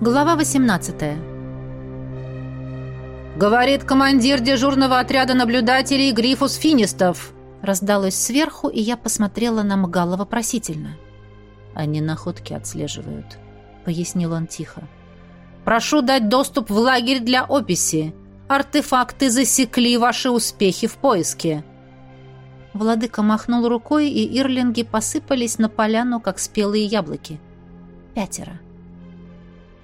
Глава 18 «Говорит командир дежурного отряда наблюдателей Грифус Финистов!» Раздалось сверху, и я посмотрела на Мгала вопросительно. «Они находки отслеживают», — пояснил он тихо. «Прошу дать доступ в лагерь для описи. Артефакты засекли ваши успехи в поиске». Владыка махнул рукой, и ирлинги посыпались на поляну, как спелые яблоки. Пятеро.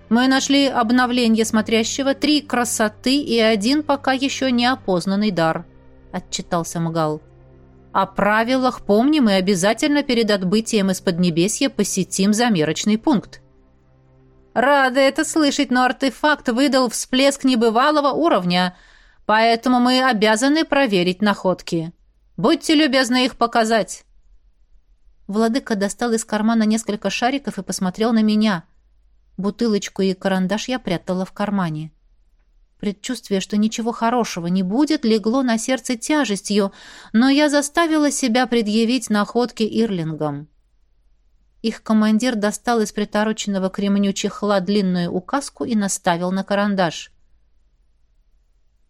Мы нашли обновление смотрящего, три красоты и один пока еще не опознанный дар», — отчитался Мгал. «О правилах помним и обязательно перед отбытием из Поднебесья посетим замерочный пункт». «Рада это слышать, но артефакт выдал всплеск небывалого уровня, поэтому мы обязаны проверить находки. Будьте любезны их показать». Владыка достал из кармана несколько шариков и посмотрел на меня — Бутылочку и карандаш я прятала в кармане. Предчувствие, что ничего хорошего не будет, легло на сердце тяжестью, но я заставила себя предъявить находки Ирлингам. Их командир достал из притороченного к ремню чехла длинную указку и наставил на карандаш.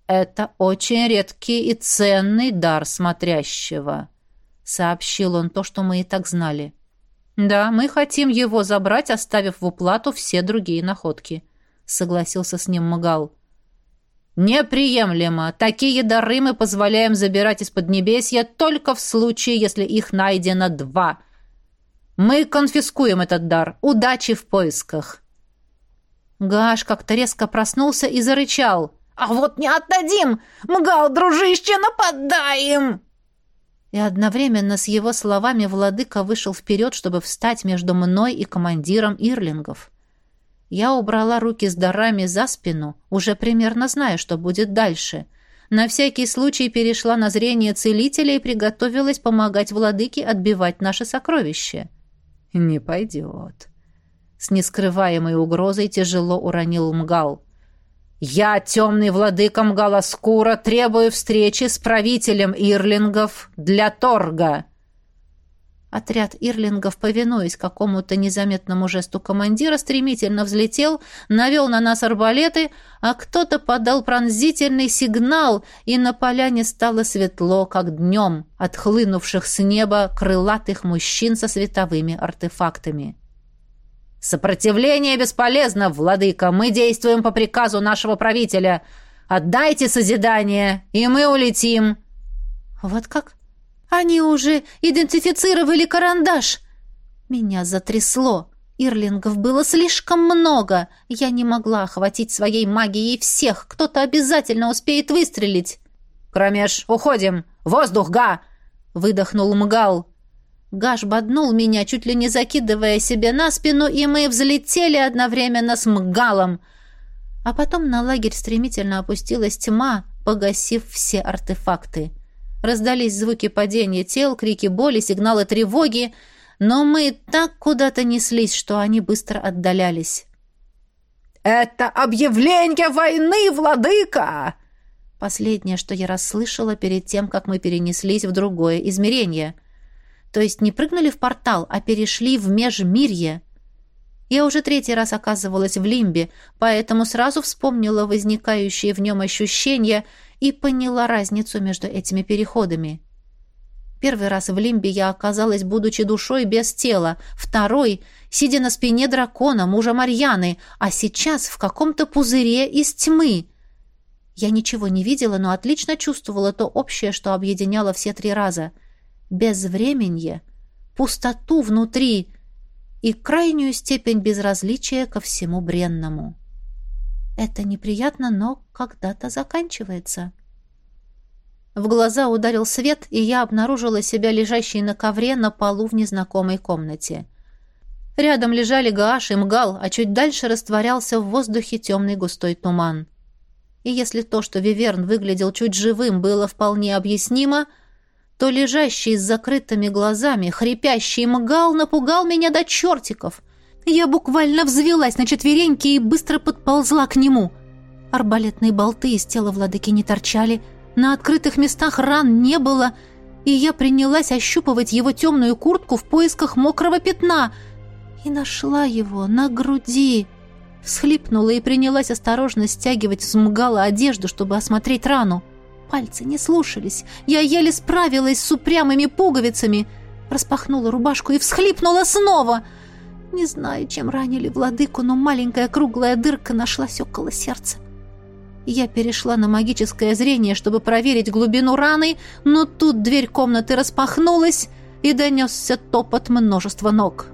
«Это очень редкий и ценный дар смотрящего», — сообщил он то, что мы и так знали. «Да, мы хотим его забрать, оставив в уплату все другие находки», — согласился с ним Магал. «Неприемлемо. Такие дары мы позволяем забирать из Поднебесья только в случае, если их найдено два. Мы конфискуем этот дар. Удачи в поисках». Гаш как-то резко проснулся и зарычал. «А вот не отдадим! Мгал, дружище, нападаем!» И одновременно с его словами владыка вышел вперед, чтобы встать между мной и командиром Ирлингов. Я убрала руки с дарами за спину, уже примерно зная, что будет дальше. На всякий случай перешла на зрение целителя и приготовилась помогать владыке отбивать наше сокровище. «Не пойдет». С нескрываемой угрозой тяжело уронил Мгал. «Я, темный владыка Мгаласкура, требую встречи с правителем Ирлингов для торга!» Отряд Ирлингов, повинуясь какому-то незаметному жесту командира, стремительно взлетел, навел на нас арбалеты, а кто-то подал пронзительный сигнал, и на поляне стало светло, как днем, от хлынувших с неба крылатых мужчин со световыми артефактами. «Сопротивление бесполезно, владыка. Мы действуем по приказу нашего правителя. Отдайте созидание, и мы улетим». «Вот как? Они уже идентифицировали карандаш!» Меня затрясло. Ирлингов было слишком много. Я не могла охватить своей магией всех. Кто-то обязательно успеет выстрелить. «Кромеш, уходим! Воздух, га!» — выдохнул Мгал. Гаш боднул меня, чуть ли не закидывая себе на спину, и мы взлетели одновременно с мгалом. А потом на лагерь стремительно опустилась тьма, погасив все артефакты. Раздались звуки падения тел, крики боли, сигналы тревоги, но мы так куда-то неслись, что они быстро отдалялись. «Это объявление войны, владыка!» Последнее, что я расслышала перед тем, как мы перенеслись в другое измерение — то есть не прыгнули в портал, а перешли в межмирье. Я уже третий раз оказывалась в лимбе, поэтому сразу вспомнила возникающие в нем ощущения и поняла разницу между этими переходами. Первый раз в лимбе я оказалась, будучи душой без тела, второй — сидя на спине дракона, мужа Марьяны, а сейчас в каком-то пузыре из тьмы. Я ничего не видела, но отлично чувствовала то общее, что объединяло все три раза — безвременье, пустоту внутри и крайнюю степень безразличия ко всему бренному. Это неприятно, но когда-то заканчивается. В глаза ударил свет, и я обнаружила себя лежащей на ковре на полу в незнакомой комнате. Рядом лежали Гааш и Мгал, а чуть дальше растворялся в воздухе темный густой туман. И если то, что Виверн выглядел чуть живым, было вполне объяснимо, — то лежащий с закрытыми глазами, хрипящий мгал напугал меня до чертиков. Я буквально взвелась на четвереньки и быстро подползла к нему. Арбалетные болты из тела владыки не торчали, на открытых местах ран не было, и я принялась ощупывать его темную куртку в поисках мокрого пятна и нашла его на груди, Всхлипнула и принялась осторожно стягивать с мгала одежду, чтобы осмотреть рану. Пальцы не слушались. Я еле справилась с упрямыми пуговицами. Распахнула рубашку и всхлипнула снова. Не знаю, чем ранили владыку, но маленькая круглая дырка нашлась около сердца. Я перешла на магическое зрение, чтобы проверить глубину раны, но тут дверь комнаты распахнулась, и донесся топот множества ног.